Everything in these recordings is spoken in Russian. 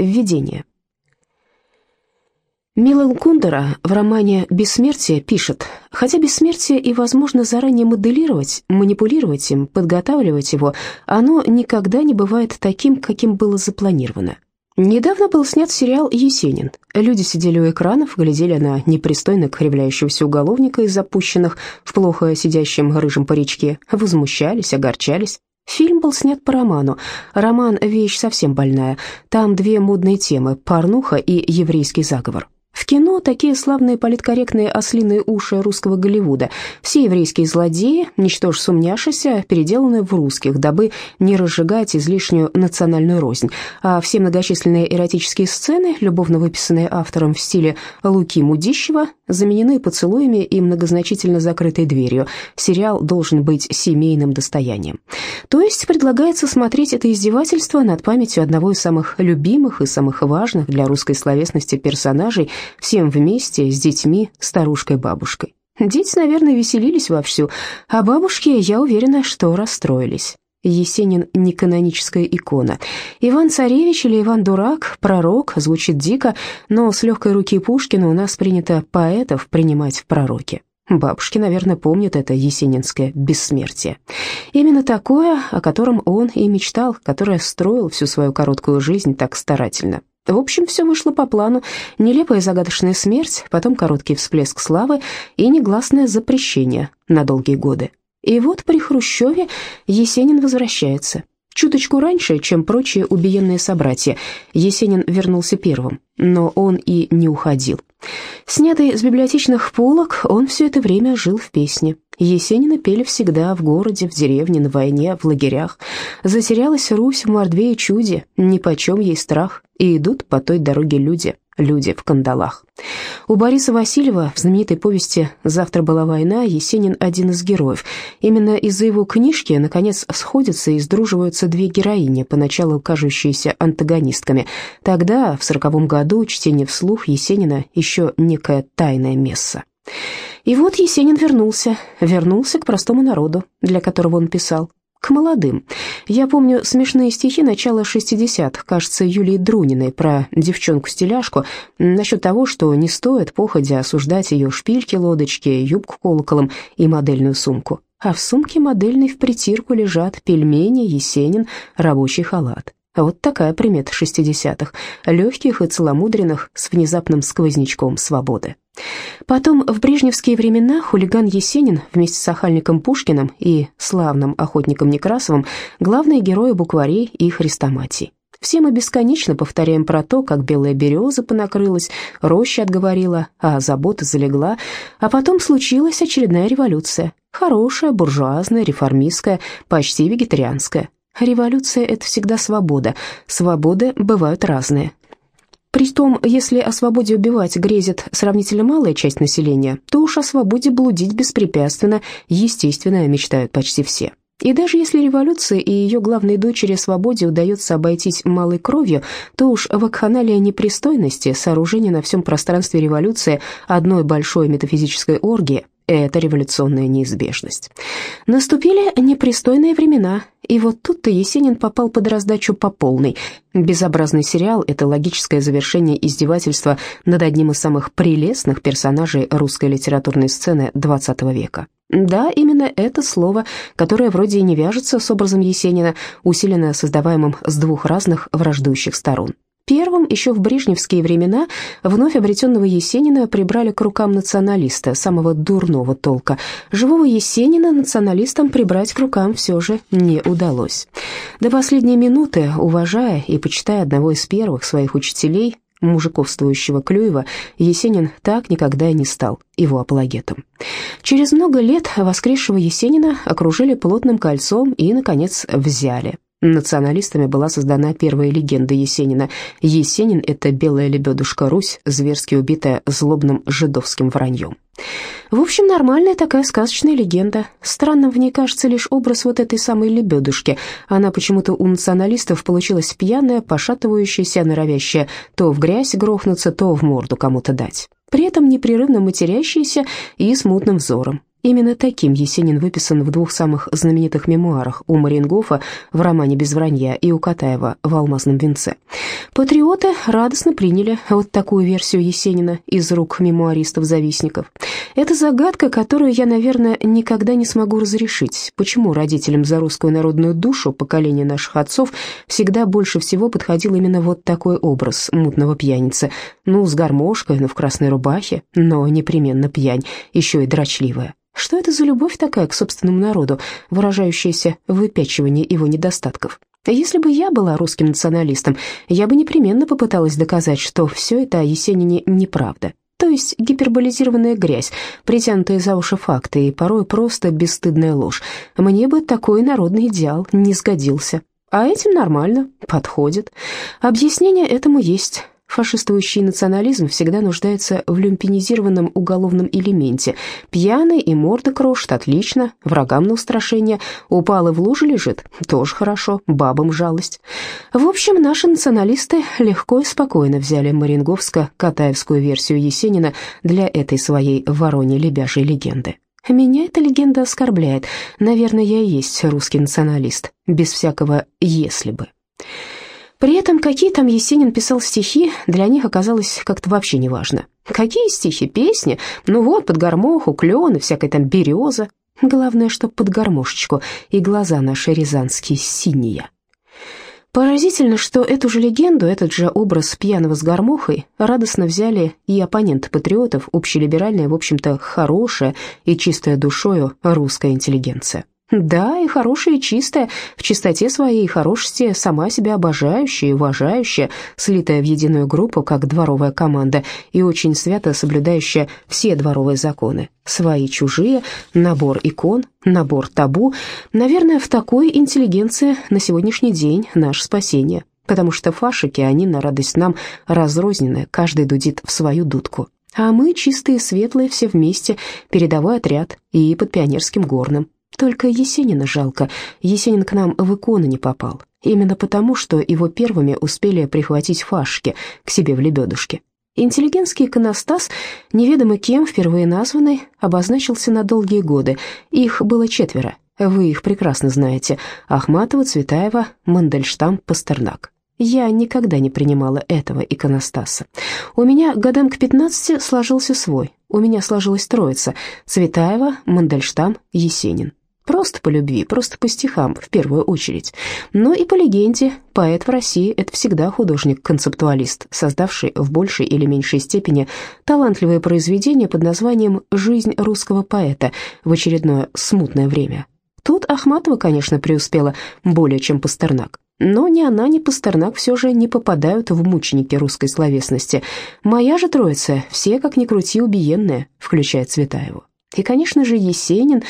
Введение. Милан Кундера в романе «Бессмертие» пишет, «Хотя бессмертие и возможно заранее моделировать, манипулировать им, подготавливать его, оно никогда не бывает таким, каким было запланировано. Недавно был снят сериал «Есенин». Люди сидели у экранов, глядели на непристойно кривляющегося уголовника из запущенных в плохо сидящем рыжем паричке, возмущались, огорчались. Фильм был снят по роману. Роман – вещь совсем больная. Там две модные темы – порнуха и еврейский заговор. В кино такие славные политкорректные ослиные уши русского Голливуда. Все еврейские злодеи, ничтоже сумняшися, переделаны в русских, дабы не разжигать излишнюю национальную рознь. А все многочисленные эротические сцены, любовно выписанные автором в стиле Луки Мудищева, заменены поцелуями и многозначительно закрытой дверью. Сериал должен быть семейным достоянием. То есть предлагается смотреть это издевательство над памятью одного из самых любимых и самых важных для русской словесности персонажей – всем вместе, с детьми, старушкой-бабушкой. Дети, наверное, веселились вовсю, а бабушки, я уверена, что расстроились. Есенин – не икона. Иван-царевич или Иван-дурак, пророк, звучит дико, но с легкой руки Пушкина у нас принято поэтов принимать в пророки. Бабушки, наверное, помнят это есенинское бессмертие. Именно такое, о котором он и мечтал, которое строил всю свою короткую жизнь так старательно. В общем, все вышло по плану. Нелепая загадочная смерть, потом короткий всплеск славы и негласное запрещение на долгие годы. И вот при Хрущеве Есенин возвращается. Чуточку раньше, чем прочие убиенные собратья, Есенин вернулся первым, но он и не уходил. Снятый с библиотечных полок, он все это время жил в песне. Есенина пели всегда в городе, в деревне, на войне, в лагерях. Затерялась Русь в мордве и чуде, нипочем ей страх, и идут по той дороге люди, люди в кандалах. У Бориса Васильева в знаменитой повести «Завтра была война» Есенин один из героев. Именно из-за его книжки, наконец, сходятся и сдруживаются две героини, поначалу кажущиеся антагонистками. Тогда, в сороковом году, чтение вслух Есенина еще некое тайное место. И вот Есенин вернулся, вернулся к простому народу, для которого он писал, к молодым. Я помню смешные стихи начала 60-х, кажется, Юлии Друниной про девчонку-стеляшку, насчет того, что не стоит походя осуждать ее шпильки, лодочки, юбку колоколом и модельную сумку. А в сумке модельной в притирку лежат пельмени, Есенин, рабочий халат. Вот такая примета шестидесятых, легких и целомудренных, с внезапным сквознячком свободы. Потом, в брежневские времена, хулиган Есенин вместе с охальником Пушкиным и славным охотником Некрасовым главные герои букварей и хрестоматий. Все мы бесконечно повторяем про то, как белая береза понакрылась, роща отговорила, а забота залегла, а потом случилась очередная революция. Хорошая, буржуазная, реформистская, почти вегетарианская. Революция — это всегда свобода. Свободы бывают разные. Притом, если о свободе убивать грезит сравнительно малая часть населения, то уж о свободе блудить беспрепятственно, естественно, мечтают почти все. И даже если революция и ее главной дочери свободе удается обойтись малой кровью, то уж вакханалия непристойности, сооружение на всем пространстве революции одной большой метафизической оргии, это революционная неизбежность. Наступили непристойные времена, и вот тут-то Есенин попал под раздачу по полной. Безобразный сериал — это логическое завершение издевательства над одним из самых прелестных персонажей русской литературной сцены XX века. Да, именно это слово, которое вроде и не вяжется с образом Есенина, усиленно создаваемым с двух разных враждующих сторон. Первым, еще в брежневские времена, вновь обретенного Есенина прибрали к рукам националиста, самого дурного толка. Живого Есенина националистам прибрать к рукам все же не удалось. До последней минуты, уважая и почитая одного из первых своих учителей, мужиковствующего Клюева, Есенин так никогда и не стал его апологетом. Через много лет воскресшего Есенина окружили плотным кольцом и, наконец, взяли. Националистами была создана первая легенда Есенина. Есенин — это белая лебедушка Русь, зверски убитая злобным жидовским враньем. В общем, нормальная такая сказочная легенда. Странным в ней кажется лишь образ вот этой самой лебедушки. Она почему-то у националистов получилась пьяная, пошатывающаяся, норовящая то в грязь грохнуться, то в морду кому-то дать. При этом непрерывно матерящаяся и смутным взором. Именно таким Есенин выписан в двух самых знаменитых мемуарах у Марингофа в романе «Без вранья» и у Катаева в «Алмазном венце». Патриоты радостно приняли вот такую версию Есенина из рук мемуаристов-завистников. Это загадка, которую я, наверное, никогда не смогу разрешить. Почему родителям за русскую народную душу поколения наших отцов всегда больше всего подходил именно вот такой образ мутного пьяницы? Ну, с гармошкой, ну, в красной рубахе, но непременно пьянь, еще и дрочливая. Что это за любовь такая к собственному народу, выражающаяся в выпячивании его недостатков? Если бы я была русским националистом, я бы непременно попыталась доказать, что все это о Есенине неправда. То есть гиперболизированная грязь, притянутые за уши факты и порой просто бесстыдная ложь. Мне бы такой народный идеал не сгодился. А этим нормально, подходит. Объяснение этому есть. Фашистующий национализм всегда нуждается в люмпинизированном уголовном элементе. Пьяный и морда крошит, отлично, врагам на устрашение. Упал и в луже лежит, тоже хорошо, бабам жалость. В общем, наши националисты легко и спокойно взяли Маринговско-Катаевскую версию Есенина для этой своей вороньей-лебяжьей легенды. Меня эта легенда оскорбляет. Наверное, я и есть русский националист, без всякого «если бы». При этом, какие там Есенин писал стихи, для них оказалось как-то вообще неважно. Какие стихи, песни? Ну вот, под гармоху, клен всякая там береза. Главное, что под гармошечку, и глаза наши рязанские синие. Поразительно, что эту же легенду, этот же образ пьяного с гармохой радостно взяли и оппоненты патриотов, общелиберальная, в общем-то, хорошая и чистая душою русская интеллигенция. Да, и хорошая, и чистая, в чистоте своей хорошести, сама себя обожающая и уважающая, слитая в единую группу, как дворовая команда, и очень свято соблюдающая все дворовые законы. Свои, чужие, набор икон, набор табу. Наверное, в такой интеллигенции на сегодняшний день наше спасение, потому что фашики, они на радость нам разрознены, каждый дудит в свою дудку. А мы чистые, светлые, все вместе, передовой отряд и под пионерским горным. Только Есенина жалко. Есенин к нам в иконы не попал. Именно потому, что его первыми успели прихватить фашки к себе в лебедушке. Интеллигентский иконостас, неведомо кем впервые названный, обозначился на долгие годы. Их было четверо. Вы их прекрасно знаете. Ахматова, Цветаева, Мандельштам, Пастернак. Я никогда не принимала этого иконостаса. У меня годам к 15 сложился свой. У меня сложилась троица – Цветаева, Мандельштам, Есенин. Просто по любви, просто по стихам, в первую очередь. Но и по легенде, поэт в России – это всегда художник-концептуалист, создавший в большей или меньшей степени талантливое произведение под названием «Жизнь русского поэта» в очередное смутное время. Тут Ахматова, конечно, преуспела более чем Пастернак. Но ни она, ни Пастернак все же не попадают в мученики русской словесности. Моя же троица, все, как ни крути, убиенные, включая Цветаеву. И, конечно же, Есенин,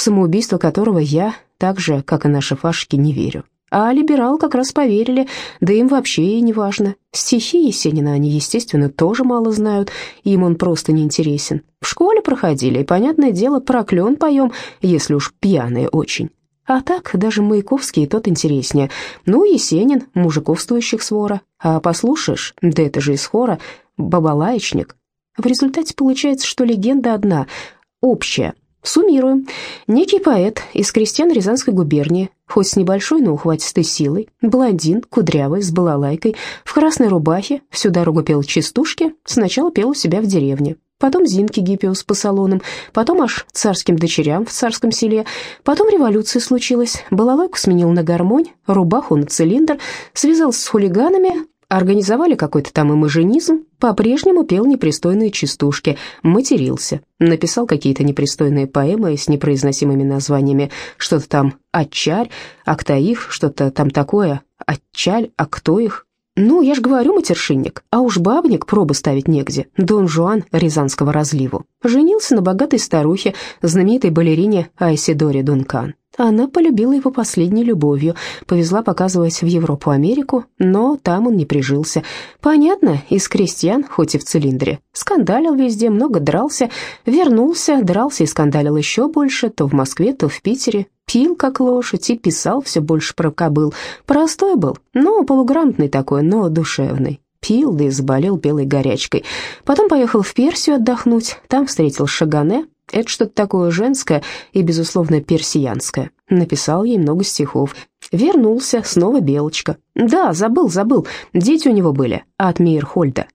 самоубийство которого я, так же, как и наши фашки, не верю. А либерал как раз поверили, да им вообще и не важно. Стихи Есенина они, естественно, тоже мало знают, им он просто не интересен. В школе проходили, и, понятное дело, проклен поем, если уж пьяные очень. А так, даже Маяковский тот интереснее. Ну, Есенин, мужиковствующих свора. А послушаешь, да это же из хора, бабалаечник. В результате получается, что легенда одна, общее. Суммируем. Некий поэт из крестьян Рязанской губернии, хоть с небольшой, но ухватистой силой, блондин, кудрявый, с балалайкой, в красной рубахе, всю дорогу пел частушки, сначала пел у себя в деревне, потом Зинке Гиппиус по салонам, потом аж царским дочерям в царском селе, потом революция случилась, балалайку сменил на гармонь, рубаху на цилиндр, связался с хулиганами, Организовали какой-то там имажинизм, по-прежнему пел непристойные частушки, матерился, написал какие-то непристойные поэмы с непроизносимыми названиями, что-то там «Отчарь», «А кто их», что-то там такое, «Отчаль», «А кто их?» Ну, я ж говорю, матершинник, а уж бабник пробы ставить негде, Дон Жуан Рязанского разливу. Женился на богатой старухе, знаменитой балерине Айсидоре Дункан. Она полюбила его последней любовью, повезла показывать в Европу-Америку, но там он не прижился. Понятно, из крестьян, хоть и в цилиндре. Скандалил везде, много дрался, вернулся, дрался и скандалил еще больше, то в Москве, то в Питере. Пил, как лошадь, и писал все больше про кобыл. Простой был, но полуграмотный такой, но душевный пил, да и заболел белой горячкой. Потом поехал в Персию отдохнуть, там встретил Шагане, Это что-то такое женское и, безусловно, персиянское. Написал ей много стихов. Вернулся, снова Белочка. Да, забыл, забыл, дети у него были, от Мейерхольда.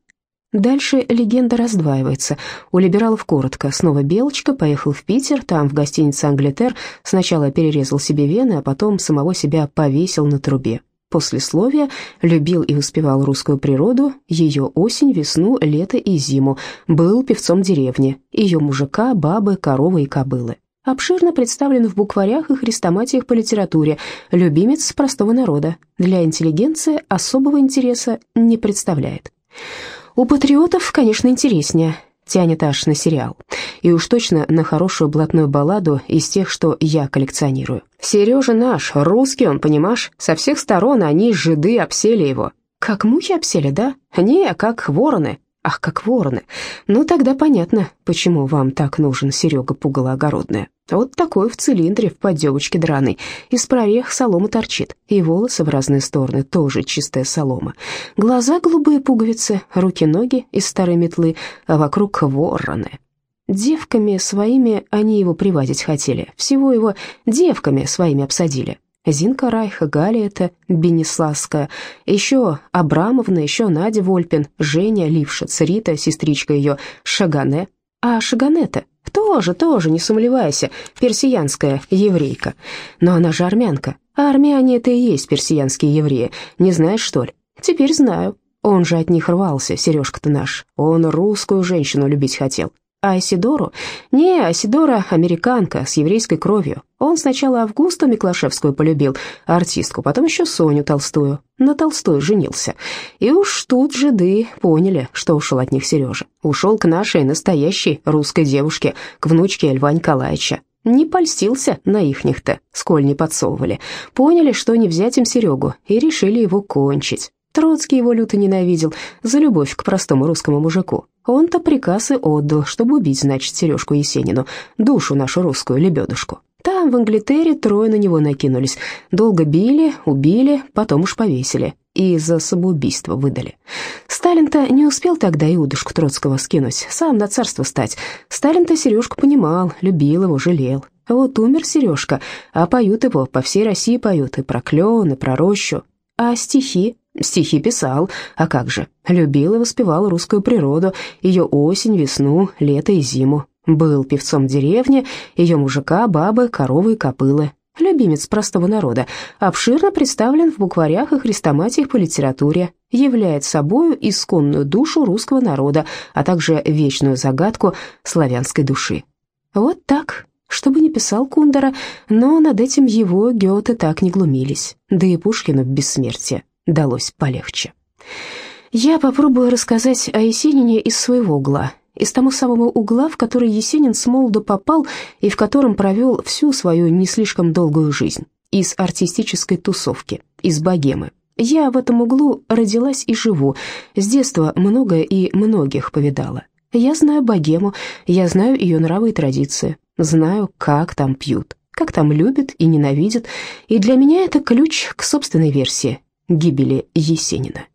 Дальше легенда раздваивается. У либералов коротко. Снова Белочка поехал в Питер, там, в гостинице «Англитер», сначала перерезал себе вены, а потом самого себя повесил на трубе. Послесловие любил и воспевал русскую природу, ее осень, весну, лето и зиму, был певцом деревни, ее мужика, бабы, коровы и кобылы. Обширно представлен в букварях и хрестоматиях по литературе, любимец простого народа, для интеллигенции особого интереса не представляет. У патриотов, конечно, интереснее, тянет аж на сериал. И уж точно на хорошую блатную балладу из тех, что я коллекционирую. Сережа наш, русский он, понимаешь? Со всех сторон они, жиды, обсели его. Как мухи обсели, да? Не, как вороны. Ах, как вороны. Ну, тогда понятно, почему вам так нужен Серега пугало огородное. Вот такой в цилиндре, в поддевочке драной. Из прорех солома торчит, и волосы в разные стороны, тоже чистая солома. Глаза голубые пуговицы, руки-ноги из старой метлы, а вокруг вороны. Девками своими они его приводить хотели, всего его девками своими обсадили. Зинка Райха, Галя это Бенеславская, еще Абрамовна, еще Надя Вольпин, Женя Лившиц, Рита, сестричка ее, Шагане. А Шагане-то тоже, тоже, не сомневайся, персиянская еврейка. Но она же армянка, а армяне это и есть персиянские евреи, не знаешь, что ли? Теперь знаю. Он же от них рвался, Сережка-то наш. Он русскую женщину любить хотел. А Асидору? Не, Асидора американка с еврейской кровью. Он сначала Августу Миклашевскую полюбил, артистку, потом еще Соню Толстую. На Толстой женился. И уж тут жиды поняли, что ушел от них Сережа. Ушел к нашей настоящей русской девушке, к внучке Льва Николаевича. Не польстился на ихних-то, сколь не подсовывали. Поняли, что не взять им Серегу, и решили его кончить. Троцкий его люто ненавидел за любовь к простому русскому мужику. Он-то приказ и отдал, чтобы убить, значит, Сережку Есенину, душу нашу русскую, лебедушку. Там, в Англитере, трое на него накинулись. Долго били, убили, потом уж повесили. И за самоубийство выдали. Сталин-то не успел тогда и удушку Троцкого скинуть, сам на царство стать. Сталин-то Сережку понимал, любил его, жалел. Вот умер Сережка, а поют его, по всей России поют, и про клен, и про рощу. А стихи? Стихи писал, а как же, любил и воспевал русскую природу, ее осень, весну, лето и зиму. Был певцом деревни, ее мужика, бабы, коровы и копылы. Любимец простого народа, обширно представлен в букварях и хрестоматиях по литературе, являет собою исконную душу русского народа, а также вечную загадку славянской души. Вот так, что бы ни писал Кундера, но над этим его Гёте так не глумились, да и Пушкину бессмертие далось полегче. Я попробую рассказать о Есенине из своего угла, из того самого угла, в который Есенин с молоду попал и в котором провел всю свою не слишком долгую жизнь, из артистической тусовки, из богемы. Я в этом углу родилась и живу, с детства многое и многих повидала. Я знаю богему, я знаю ее нравы и традиции, знаю, как там пьют, как там любят и ненавидят, и для меня это ключ к собственной версии, гибели Есенина.